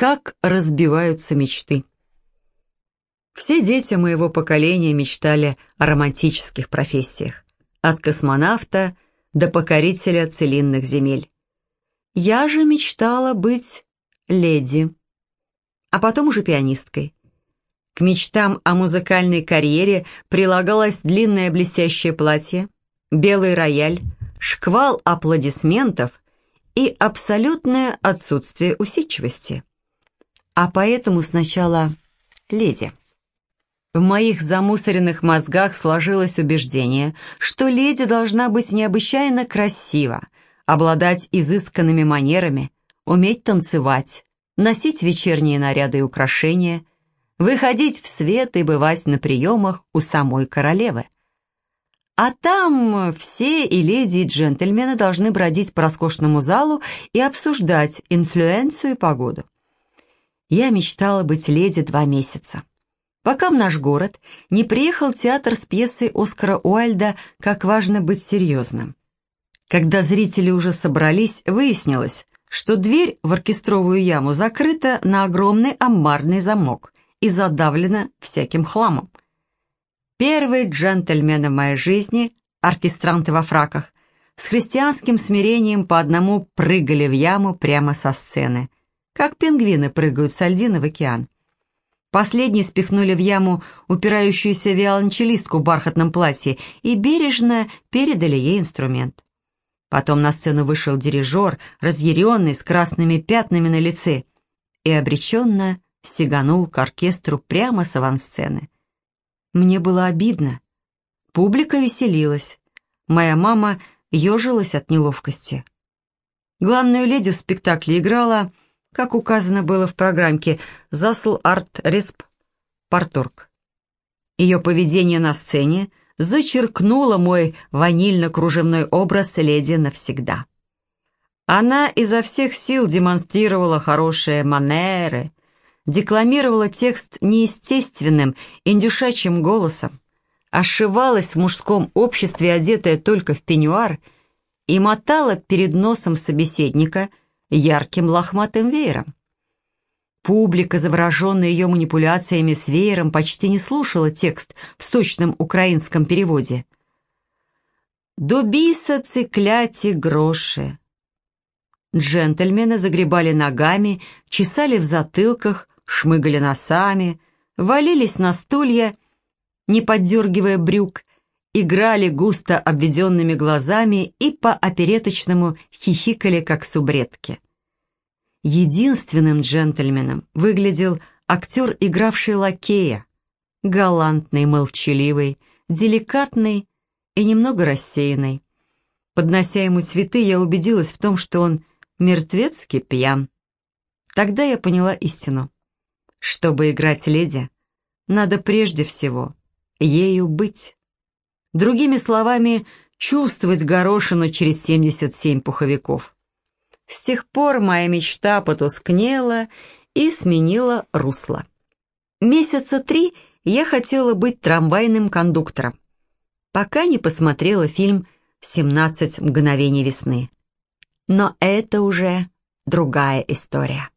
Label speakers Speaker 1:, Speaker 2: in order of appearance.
Speaker 1: Как разбиваются мечты. Все дети моего поколения мечтали о романтических профессиях. От космонавта до покорителя целинных земель. Я же мечтала быть леди, а потом уже пианисткой. К мечтам о музыкальной карьере прилагалось длинное блестящее платье, белый рояль, шквал аплодисментов и абсолютное отсутствие усидчивости. А поэтому сначала леди. В моих замусоренных мозгах сложилось убеждение, что леди должна быть необычайно красива, обладать изысканными манерами, уметь танцевать, носить вечерние наряды и украшения, выходить в свет и бывать на приемах у самой королевы. А там все и леди, и джентльмены должны бродить по роскошному залу и обсуждать инфлюенцию и погоду. Я мечтала быть леди два месяца. Пока в наш город не приехал театр с пьесой Оскара Уальда «Как важно быть серьезным». Когда зрители уже собрались, выяснилось, что дверь в оркестровую яму закрыта на огромный амбарный замок и задавлена всяким хламом. Первые джентльмены в моей жизни, оркестранты во фраках, с христианским смирением по одному прыгали в яму прямо со сцены, как пингвины прыгают с льдины в океан. Последние спихнули в яму упирающуюся виолончелистку в бархатном платье и бережно передали ей инструмент. Потом на сцену вышел дирижер, разъяренный, с красными пятнами на лице, и обреченно сиганул к оркестру прямо с авансцены. Мне было обидно. Публика веселилась. Моя мама ежилась от неловкости. Главную леди в спектакле играла, как указано было в программке, «Засл Арт Респ Парторг». Ее поведение на сцене зачеркнуло мой ванильно-кружевной образ леди навсегда. Она изо всех сил демонстрировала хорошие манеры, декламировала текст неестественным, индюшачьим голосом, ошивалась в мужском обществе, одетая только в пеньюар, и мотала перед носом собеседника ярким лохматым веером. Публика, завороженная ее манипуляциями с веером, почти не слушала текст в сочном украинском переводе. «Добиса цикляти гроши». Джентльмены загребали ногами, чесали в затылках, шмыгали носами, валились на стулья, не поддергивая брюк, играли густо обведенными глазами и по опереточному хихикали, как субредки. Единственным джентльменом выглядел актер, игравший лакея, галантный, молчаливый, деликатный и немного рассеянный. Поднося ему цветы, я убедилась в том, что он мертвецки пьян. Тогда я поняла истину. Чтобы играть леди, надо прежде всего ею быть. Другими словами, чувствовать горошину через 77 пуховиков. С тех пор моя мечта потускнела и сменила русло. Месяца три я хотела быть трамвайным кондуктором, пока не посмотрела фильм «17 мгновений весны». Но это уже другая история.